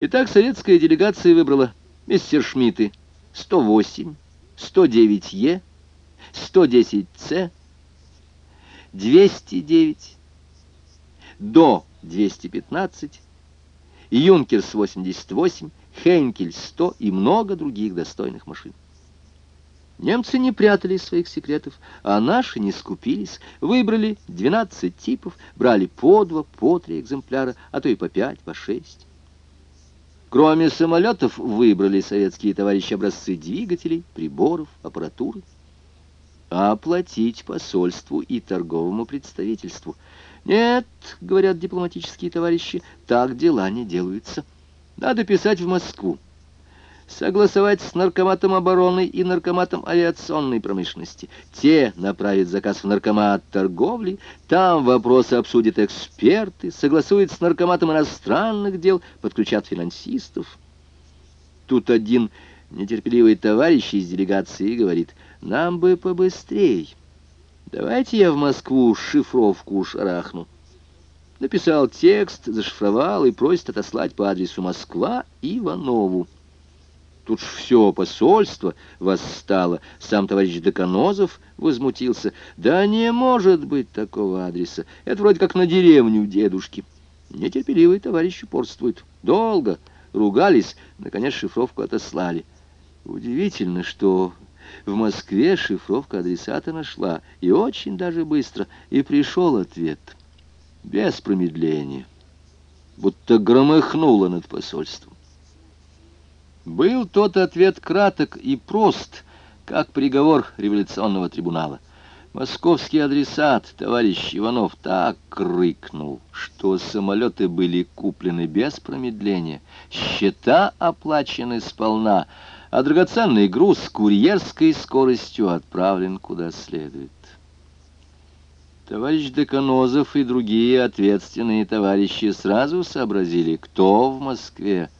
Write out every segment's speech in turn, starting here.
Итак, советская делегация выбрала мистер Шмидты 108, 109Е, 110С, 209, до 215, Юнкерс 88, Хейнкель 100 и много других достойных машин. Немцы не прятали своих секретов, а наши не скупились, выбрали 12 типов, брали по два, по три экземпляра, а то и по пять, по шесть. Кроме самолетов выбрали советские товарищи образцы двигателей, приборов, аппаратуры. А оплатить посольству и торговому представительству. Нет, говорят дипломатические товарищи, так дела не делаются. Надо писать в Москву согласовать с наркоматом обороны и наркоматом авиационной промышленности. Те направят заказ в наркомат торговли, там вопросы обсудят эксперты, согласуют с наркоматом иностранных дел, подключат финансистов. Тут один нетерпеливый товарищ из делегации говорит, нам бы побыстрей. Давайте я в Москву шифровку шарахну. Написал текст, зашифровал и просит отослать по адресу Москва Иванову. Тут ж все посольство восстало. Сам товарищ Деканозов возмутился. Да не может быть такого адреса. Это вроде как на деревню дедушки. Нетерпеливый товарищ упорствует. Долго ругались, наконец шифровку отослали. Удивительно, что в Москве шифровка адресата нашла. И очень даже быстро. И пришел ответ. Без промедления. Будто громыхнуло над посольством. Был тот ответ краток и прост, как приговор революционного трибунала. Московский адресат, товарищ Иванов, так крикнул, что самолеты были куплены без промедления, счета оплачены сполна, а драгоценный груз с курьерской скоростью отправлен куда следует. Товарищ Деканозов и другие ответственные товарищи сразу сообразили, кто в Москве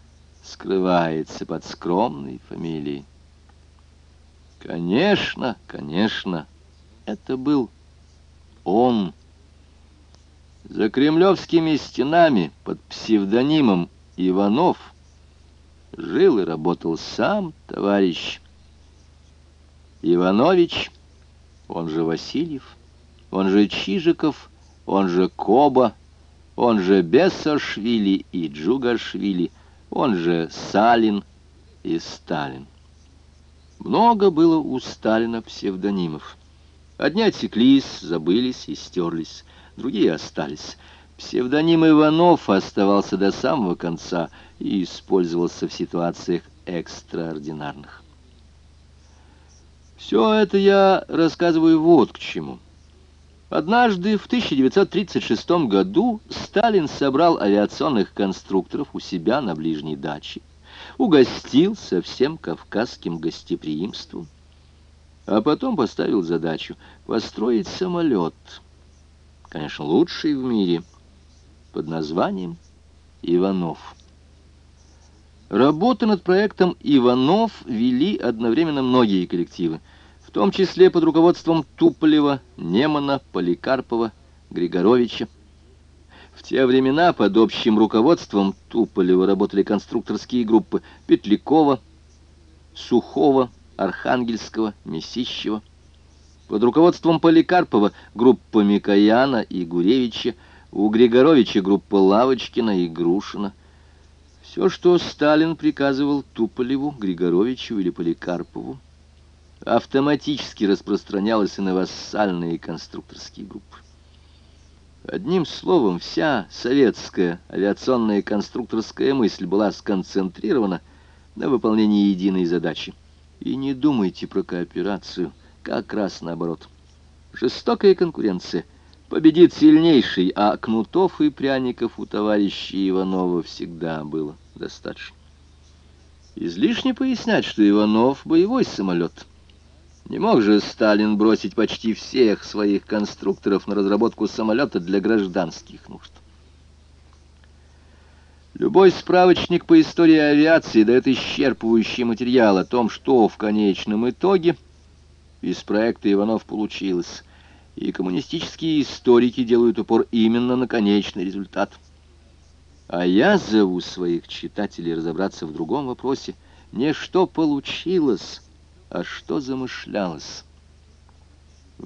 скрывается под скромной фамилией. Конечно, конечно, это был он. За кремлевскими стенами под псевдонимом Иванов жил и работал сам товарищ Иванович, он же Васильев, он же Чижиков, он же Коба, он же Бесошвили и Джугашвили, он же Салин и Сталин. Много было у Сталина псевдонимов. Одни отсеклись, забылись и стерлись, другие остались. Псевдоним Иванов оставался до самого конца и использовался в ситуациях экстраординарных. Все это я рассказываю вот к чему. Однажды в 1936 году Сталин собрал авиационных конструкторов у себя на ближней даче, угостил со всем кавказским гостеприимством, а потом поставил задачу построить самолет, конечно, лучший в мире, под названием «Иванов». Работы над проектом «Иванов» вели одновременно многие коллективы – в том числе под руководством Туполева, Немана, Поликарпова, Григоровича. В те времена под общим руководством Туполева работали конструкторские группы Петлякова, Сухого, Архангельского, Месищева. Под руководством Поликарпова группа Микояна и Гуревича, у Григоровича группа Лавочкина и Грушина. Все, что Сталин приказывал Туполеву, Григоровичу или Поликарпову, автоматически распространялась и на вассальные конструкторские группы. Одним словом, вся советская авиационная конструкторская мысль была сконцентрирована на выполнении единой задачи. И не думайте про кооперацию, как раз наоборот. Жестокая конкуренция. Победит сильнейший, а кнутов и пряников у товарища Иванова всегда было достаточно. Излишне пояснять, что Иванов — боевой самолет — не мог же Сталин бросить почти всех своих конструкторов на разработку самолета для гражданских нужд. Любой справочник по истории авиации дает исчерпывающий материал о том, что в конечном итоге из проекта Иванов получилось. И коммунистические историки делают упор именно на конечный результат. А я зову своих читателей разобраться в другом вопросе. Не что получилось, а что замышлялось.